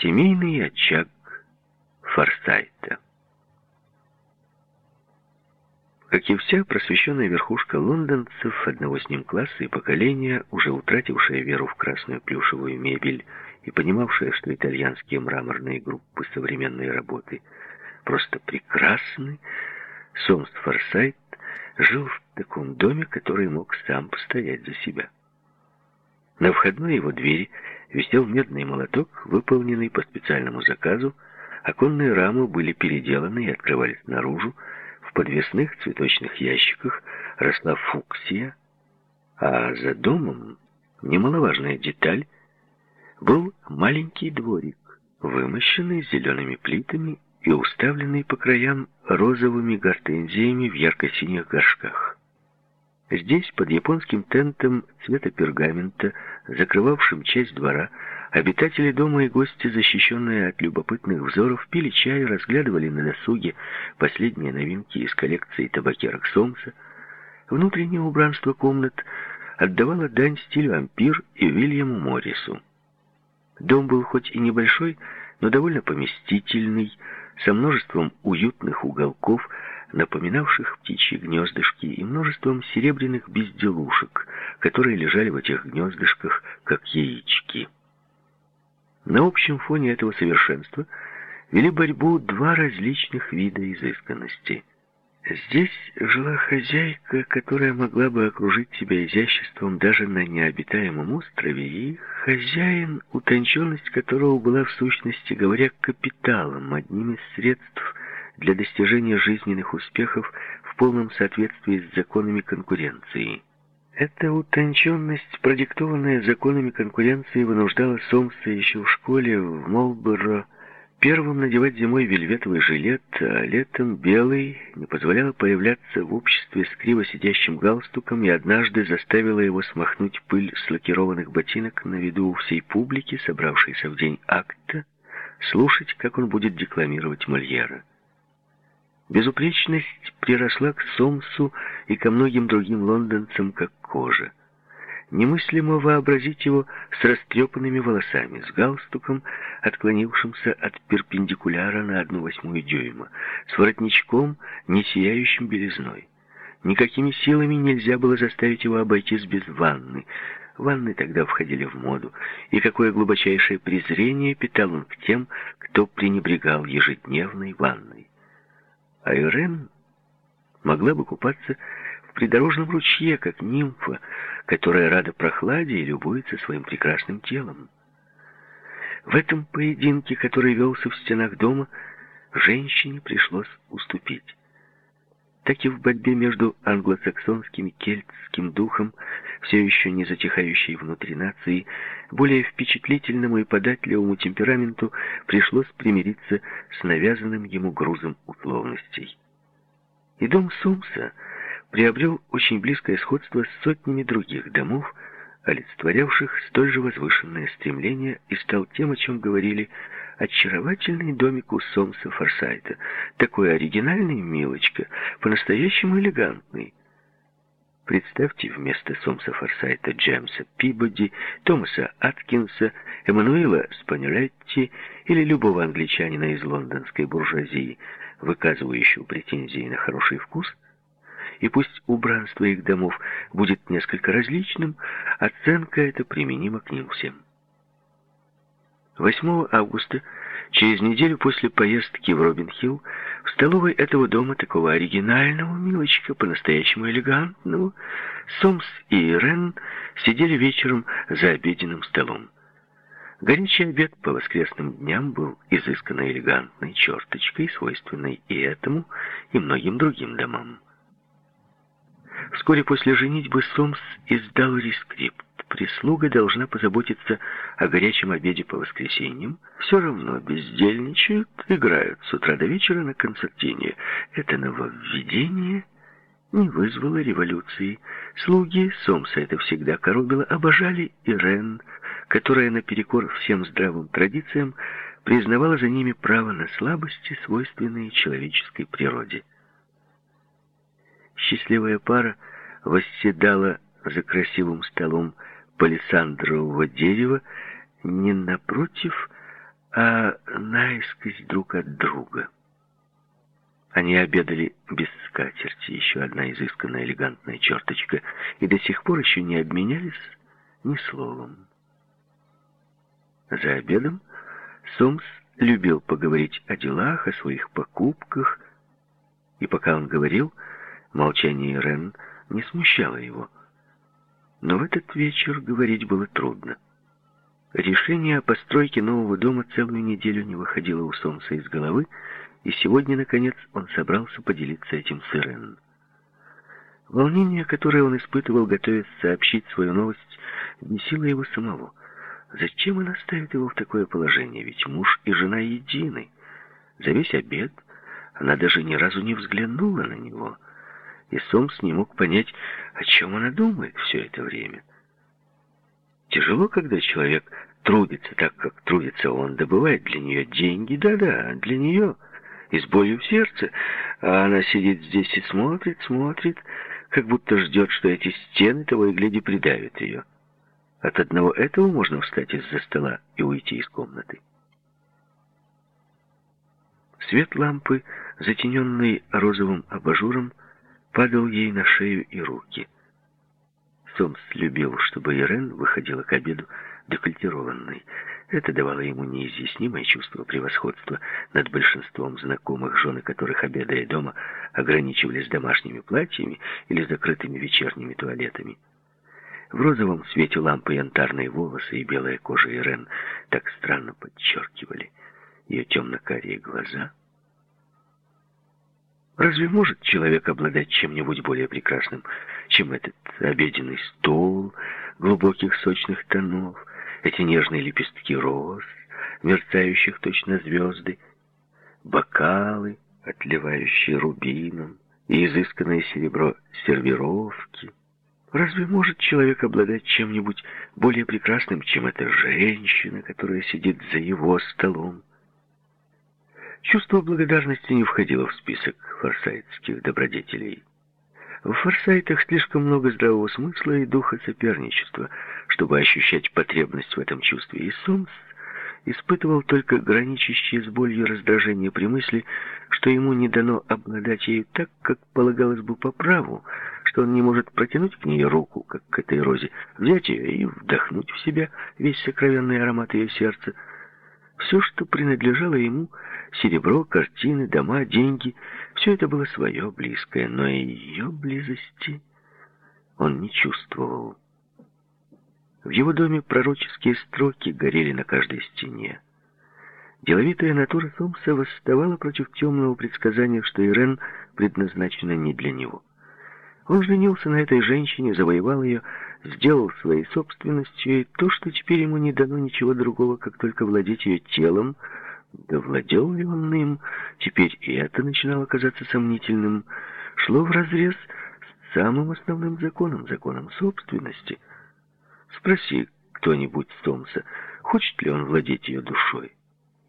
Семейный очаг Форсайта. Как и вся просвещенная верхушка лондонцев одного с ним класса и поколения, уже утратившая веру в красную плюшевую мебель и понимавшая, что итальянские мраморные группы современной работы просто прекрасны, Сомс Форсайт жил в таком доме, который мог сам постоять за себя. На входной его двери висел медный молоток, выполненный по специальному заказу, оконные рамы были переделаны и открывались наружу, в подвесных цветочных ящиках росла фуксия, а за домом, немаловажная деталь, был маленький дворик, вымощенный зелеными плитами и уставленный по краям розовыми гортензиями в ярко-синих горшках. Здесь, под японским тентом цвета пергамента, закрывавшим часть двора, обитатели дома и гости, защищенные от любопытных взоров, пили чай, разглядывали на досуге последние новинки из коллекции табакерок Сомса. Внутреннее убранство комнат отдавало дань стилю ампир и Вильяму Моррису. Дом был хоть и небольшой, но довольно поместительный, со множеством уютных уголков, напоминавших птичьи гнездышки, и множеством серебряных безделушек, которые лежали в этих гнездышках, как яички. На общем фоне этого совершенства вели борьбу два различных вида изысканности — Здесь жила хозяйка, которая могла бы окружить себя изяществом даже на необитаемом острове, и хозяин, утонченность которого была в сущности говоря капиталом, одним из средств для достижения жизненных успехов в полном соответствии с законами конкуренции. Эта утонченность, продиктованная законами конкуренции, вынуждала Сомса еще в школе в Молборо Первым надевать зимой вельветовый жилет, а летом белый, не позволяла появляться в обществе с криво сидящим галстуком и однажды заставила его смахнуть пыль с лакированных ботинок на виду у всей публики, собравшейся в день акта, слушать, как он будет декламировать Мольера. Безупречность приросла к Сомсу и ко многим другим лондонцам, как кожа. Немыслимо вообразить его с растрепанными волосами, с галстуком, отклонившимся от перпендикуляра на одну восьмую дюйма, с воротничком, не сияющим белизной. Никакими силами нельзя было заставить его обойтись без ванны. Ванны тогда входили в моду, и какое глубочайшее презрение питал он к тем, кто пренебрегал ежедневной ванной. А Ирен могла бы купаться в придорожном ручье, как нимфа, которая рада прохладе и любуется своим прекрасным телом. В этом поединке, который велся в стенах дома, женщине пришлось уступить. Так и в борьбе между англосаксонским и кельтским духом, все еще не затихающей внутри нации, более впечатлительному и податливому темпераменту пришлось примириться с навязанным ему грузом условностей. И дом Сумса приобрел очень близкое сходство с сотнями других домов, олицетворявших столь же возвышенное стремление, и стал тем, о чем говорили очаровательный домик у Сомса Форсайта, такой оригинальный, милочка, по-настоящему элегантный. Представьте вместо Сомса Форсайта Джеймса Пибоди, Томаса Аткинса, Эммануила Спанелетти или любого англичанина из лондонской буржуазии, выказывающего претензии на хороший вкус – и пусть убранство их домов будет несколько различным, оценка эта применима к ним всем. 8 августа, через неделю после поездки в Робин-Хилл, в столовой этого дома, такого оригинального милочка, по-настоящему элегантного, Сомс и Ирен сидели вечером за обеденным столом. Горячий обед по воскресным дням был изысканно элегантной черточкой, свойственной и этому, и многим другим домам. Вскоре после женитьбы Сомс издал рескрипт. Прислуга должна позаботиться о горячем обеде по воскресеньям. Все равно бездельничают, играют с утра до вечера на концертине. Это нововведение не вызвало революции. Слуги, Сомса это всегда коробило, обожали Ирен, которая наперекор всем здравым традициям признавала за ними право на слабости, свойственные человеческой природе. Счастливая пара восседала за красивым столом палисандрового дерева не напротив, а наискось друг от друга. Они обедали без скатерти, еще одна изысканная элегантная черточка, и до сих пор еще не обменялись ни словом. За обедом Сомс любил поговорить о делах, о своих покупках, и пока он говорил, молчание Рен не смущало его. Но в этот вечер говорить было трудно. Решение о постройке нового дома целую неделю не выходило у Сомса из головы, и сегодня, наконец, он собрался поделиться этим с Ирен. Волнение, которое он испытывал, готовясь сообщить свою новость, бесило его самого. Зачем она ставит его в такое положение? Ведь муж и жена едины. За весь обед она даже ни разу не взглянула на него. И Сомс не мог понять, о чем она думает все это время. Тяжело, когда человек трудится так, как трудится он, добывает для нее деньги, да-да, для нее и с болью в сердце, а она сидит здесь и смотрит, смотрит, как будто ждет, что эти стены того и гляди придавят ее. От одного этого можно встать из-за стола и уйти из комнаты. Свет лампы, затененный розовым абажуром, падал ей на шею и руки. Сомс любил, чтобы Ирен выходила к обеду декольтированной. Это давало ему неизъяснимое чувство превосходства над большинством знакомых, жены которых, обедая дома, ограничивались домашними платьями или закрытыми вечерними туалетами. В розовом свете лампы янтарные волосы и белая кожа Ирен так странно подчеркивали ее темно-карие глаза. Разве может человек обладать чем-нибудь более прекрасным, чем этот обеденный стол глубоких сочных тонов, эти нежные лепестки роз, мерцающих точно звезды, бокалы, отливающие рубином, и изысканное серебро сервировки. Разве может человек обладать чем-нибудь более прекрасным, чем эта женщина, которая сидит за его столом? Чувство благодарности не входило в список форсайтских добродетелей. В форсайтах слишком много здравого смысла и духа соперничества, чтобы ощущать потребность в этом чувстве. И Сомс испытывал только граничащее с болью раздражение при мысли, что ему не дано обладать ею так, как полагалось бы по праву, что он не может протянуть к ней руку, как к этой розе, взять ее и вдохнуть в себя весь сокровенный аромат ее сердца. Все, что принадлежало ему, серебро, картины, дома, деньги, все это было свое, близкое, но ее близости он не чувствовал. В его доме пророческие строки горели на каждой стене. Деловитая натура Сомса восставала против темного предсказания, что Ирен предназначена не для него. Он женился на этой женщине, завоевал ее, сделал своей собственностью, и то, что теперь ему не дано ничего другого, как только владеть ее телом, да владел ли он им, теперь и это начинало казаться сомнительным, шло вразрез с самым основным законом, законом собственности. Спроси кто-нибудь Томса, хочет ли он владеть ее душой.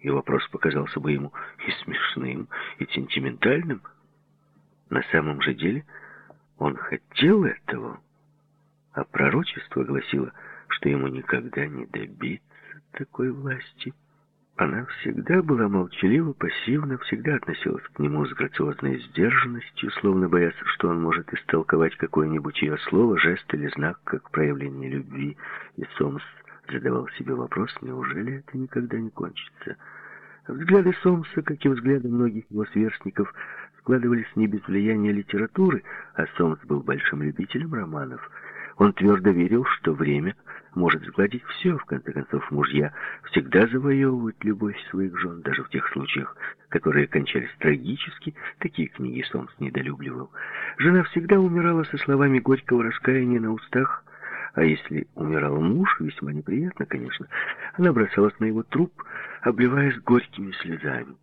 И вопрос показался бы ему и смешным, и сентиментальным. На самом же деле он хотел этого, а пророчество гласило, что ему никогда не добиться такой власти. Она всегда была молчалива, пассивна, всегда относилась к нему с грациозной сдержанностью, словно боясь, что он может истолковать какое-нибудь ее слово, жест или знак, как проявление любви. И Сомс задавал себе вопрос, неужели это никогда не кончится? Взгляды Сомса, как и взгляды многих его сверстников, складывались не без влияния литературы, а Сомс был большим любителем романов. Он твердо верил, что время может сгладить все. В конце концов, мужья всегда завоевывают любовь своих жен, даже в тех случаях, которые кончались трагически. Такие книги Сомс недолюбливал. Жена всегда умирала со словами горького раскаяния на устах, а если умирал муж, весьма неприятно, конечно, она бросалась на его труп, обливаясь горькими слезами.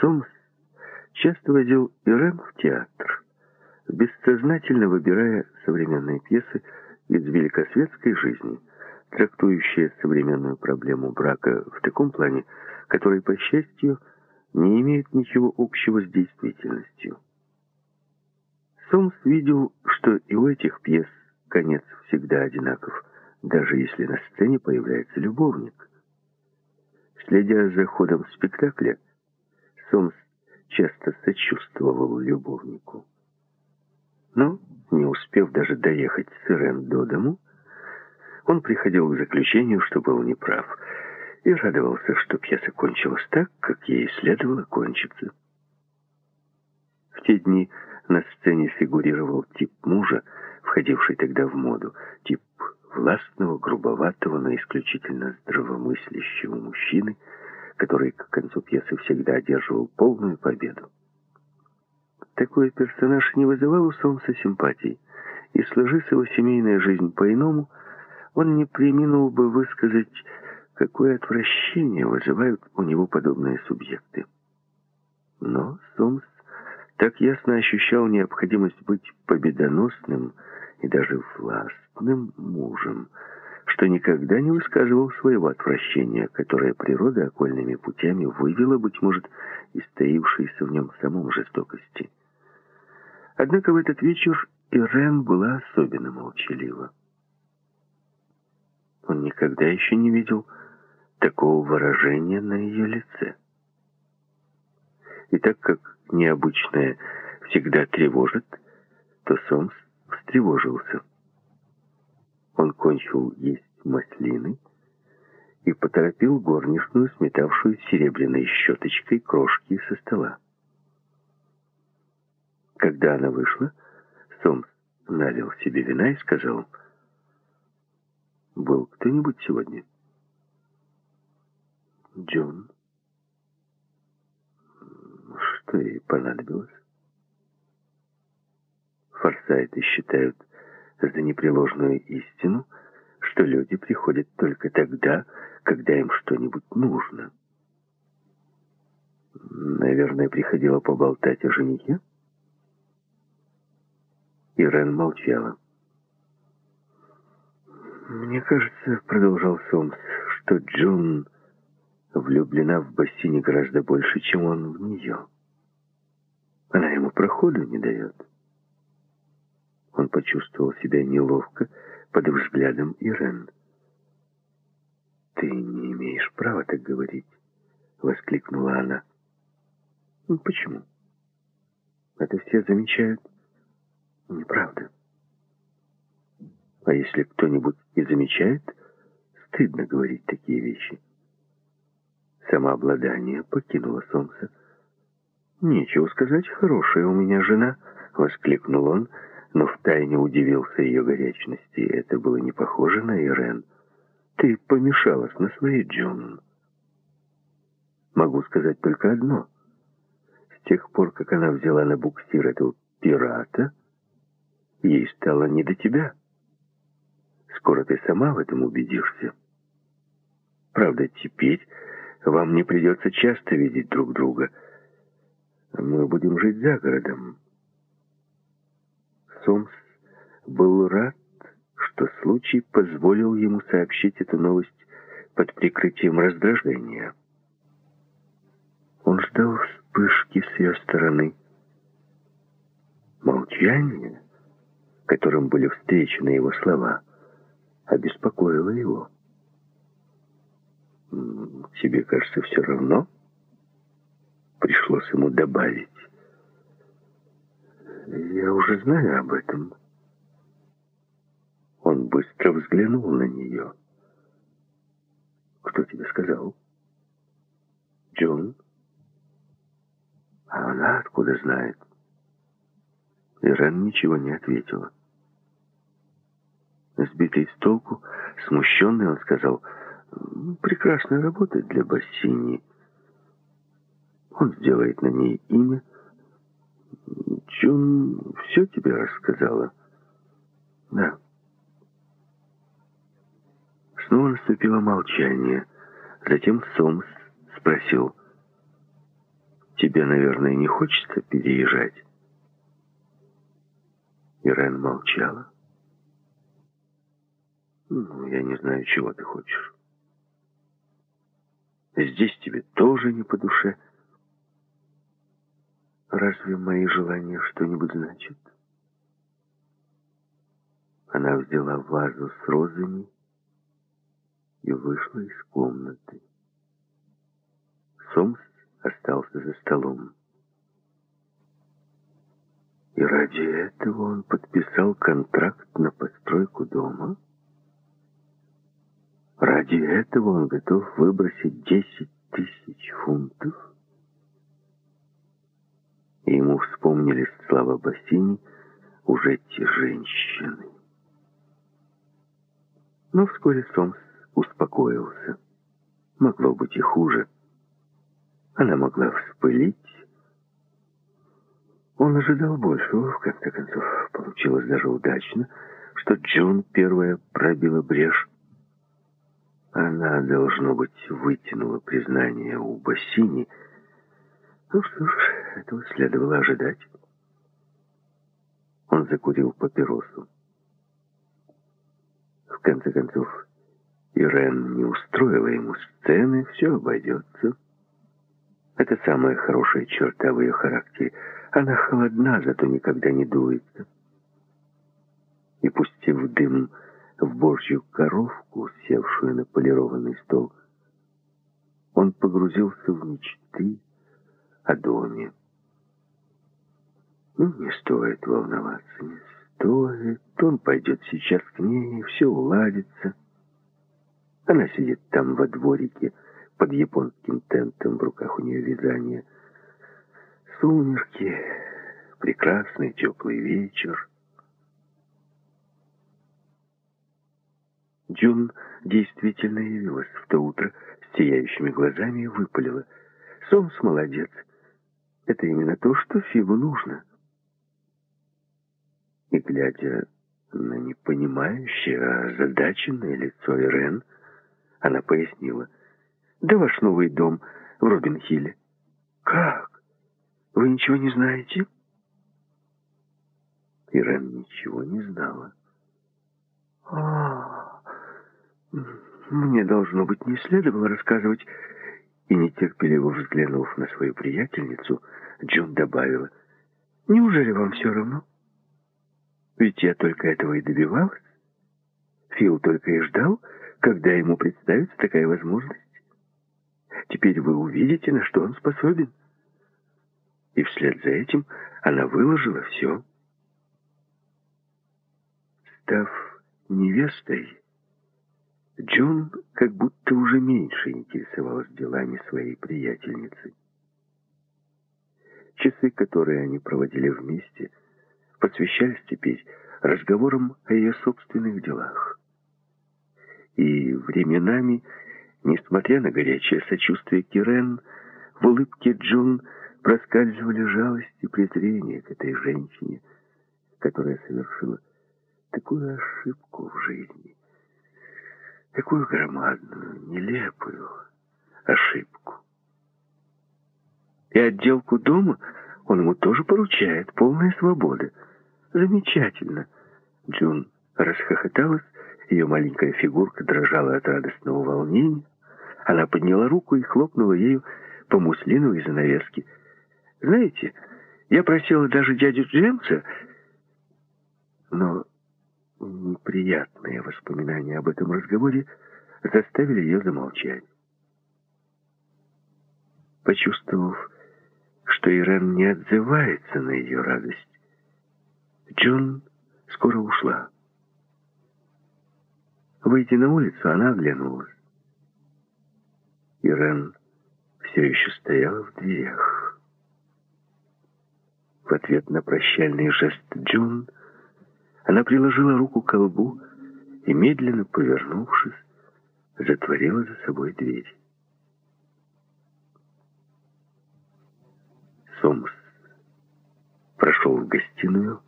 Сомс часто возил Ирен в театр, бессознательно выбирая современные пьесы, из великосветской жизни, трактующая современную проблему брака в таком плане, который, по счастью, не имеет ничего общего с действительностью. Сомс видел, что и у этих пьес конец всегда одинаков, даже если на сцене появляется любовник. Следя за ходом спектакля, Сомс часто сочувствовал любовнику. Но, не успев даже доехать с Ирен до дому, он приходил к заключению, что был неправ, и радовался, что пьеса кончилась так, как ей следовало кончиться. В те дни на сцене фигурировал тип мужа, входивший тогда в моду, тип властного, грубоватого, но исключительно здравомыслящего мужчины, который к концу пьесы всегда одерживал полную победу. Такой персонаж не вызывал у Солнца симпатий, и сложись его семейная жизнь по-иному, он не преминул бы высказать, какое отвращение вызывают у него подобные субъекты. Но Сомс так ясно ощущал необходимость быть победоносным и даже властным мужем, что никогда не высказывал своего отвращения, которое природа окольными путями вывела, быть может, из таившейся в нем самом жестокости. Однако в этот вечер Ирен была особенно молчалива. Он никогда еще не видел такого выражения на ее лице. И так как необычное всегда тревожит, то Сомс встревожился. Он кончил есть маслины и поторопил горничную, сметавшую серебряной щеточкой крошки со стола. Когда она вышла, Сомс налил себе вина и сказал, «Был кто-нибудь сегодня?» «Джон». Что ей понадобилось? Форсайты считают за непреложную истину, что люди приходят только тогда, когда им что-нибудь нужно. Наверное, приходила поболтать о женихе? Ирен молчала. «Мне кажется, — продолжал Сомс, — что Джун влюблена в бассейне гораздо больше, чем он в нее. Она ему проходу не дает». Он почувствовал себя неловко под взглядом Ирен. «Ты не имеешь права так говорить», — воскликнула она. «Ну, «Почему? Это все замечают». Неправда. А если кто-нибудь и замечает, стыдно говорить такие вещи. Самообладание покинуло солнце. «Нечего сказать, хорошая у меня жена», — воскликнул он, но втайне удивился ее горячности. Это было не похоже на Ирен. «Ты помешалась на своей Джон». Могу сказать только одно. С тех пор, как она взяла на буксир этого пирата, ей стало не до тебя. Скоро ты сама в этом убедишься. Правда, теперь вам не придется часто видеть друг друга. Мы будем жить за городом. Сомс был рад, что случай позволил ему сообщить эту новость под прикрытием раздражения. Он ждал вспышки с ее стороны. Молчание — которым были встречены его слова, обеспокоило его. «Тебе кажется, все равно?» Пришлось ему добавить. «Я уже знаю об этом». Он быстро взглянул на нее. «Кто тебе сказал?» «Джон?» «А она откуда знает?» Ирен ничего не ответила. Сбитый с толку, смущенный, он сказал, «Прекрасная работа для Бассини. Он сделает на ней имя. Джун все тебе рассказала?» «Да». Снова наступило молчание. Затем Сомс спросил, «Тебе, наверное, не хочется переезжать?» Ирен молчала. Ну, я не знаю, чего ты хочешь. Здесь тебе тоже не по душе. Разве мои желания что-нибудь значат? Она взяла вазу с розами и вышла из комнаты. Сомс остался за столом. И ради этого он подписал контракт на постройку дома? Ради этого он готов выбросить 10 тысяч фунтов? И ему вспомнились слова Бассини уже те женщины. Но вскоре Сомс успокоился. Могло быть и хуже. Она могла вспылить. Он ожидал большего, в конце концов, получилось даже удачно, что Джун первая пробила брешь. Она, должно быть, вытянула признание у Бассини. Ну что ж, этого следовало ожидать. Он закурил папиросу. В конце концов, Ирен не устроила ему сцены, все обойдется. Это самая хорошая черта в ее характере. Она холодна, зато никогда не дуется. И пустив дым в божью коровку, севшую на полированный стол, он погрузился в мечты о доме. Ну, не стоит волноваться, не стоит. Он пойдет сейчас к ней, все уладится. Она сидит там во дворике, под японским тентом, в руках у нее вязание. Сумерки, прекрасный теплый вечер. Джун действительно явилась в то утро с сияющими глазами и выпалила. Сомс молодец. Это именно то, что Фибу нужно. И, глядя на непонимающее, озадаченное лицо Ирен, она пояснила. «Да ваш новый дом в Робин-Хилле». «Как? Вы ничего не знаете?» Ирен ничего не знала. «А, мне, должно быть, не следовало рассказывать». И нетерпеливо взглянув на свою приятельницу, Джун добавила, «Неужели вам все равно?» Ведь я только этого и добивалась. Фил только и ждал, когда ему представится такая возможность. Теперь вы увидите, на что он способен. И вслед за этим она выложила все. Став невестой, Джун как будто уже меньше интересовалась делами своей приятельницы. Часы, которые они проводили вместе, — посвящались теперь разговорам о ее собственных делах. И временами, несмотря на горячее сочувствие Кирен, в улыбке Джун проскальзывали жалость и презрение к этой женщине, которая совершила такую ошибку в жизни, такую громадную, нелепую ошибку. И отделку дома он ему тоже поручает, полная свобода — Замечательно. Джун расхохоталась, ее маленькая фигурка дрожала от радостного волнения. Она подняла руку и хлопнула ею по муслиновой занавеске. «Знаете, я просила даже дядю Джемса, но неприятные воспоминания об этом разговоре заставили ее замолчать. Почувствовав, что Ирен не отзывается на ее радость, Джун скоро ушла. Выйдя на улицу, она оглянулась. Ирен все еще стояла в дверях. В ответ на прощальный жест Джун она приложила руку к колбу и, медленно повернувшись, затворила за собой дверь. Сомс прошел в гостиную,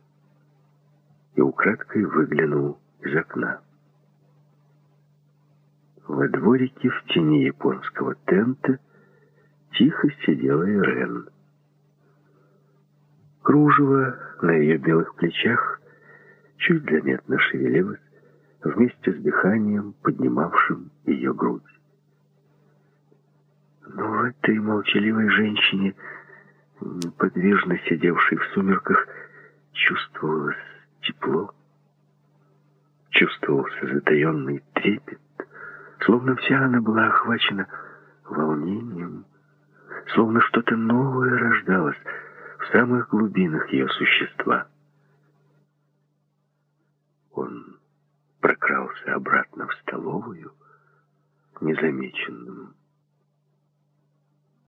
и украдкой выглянул из окна. Во дворике в тени японского тента тихо сидела Ирен. Кружево на ее белых плечах чуть заметно шевелилось вместе с дыханием, поднимавшим ее грудь. Но в этой молчаливой женщине, неподвижно сидевшей в сумерках, чувствовалось тепло. Чувствовался затаенный трепет, словно вся она была охвачена волнением, словно что-то новое рождалось в самых глубинах ее существа. Он прокрался обратно в столовую незамеченным.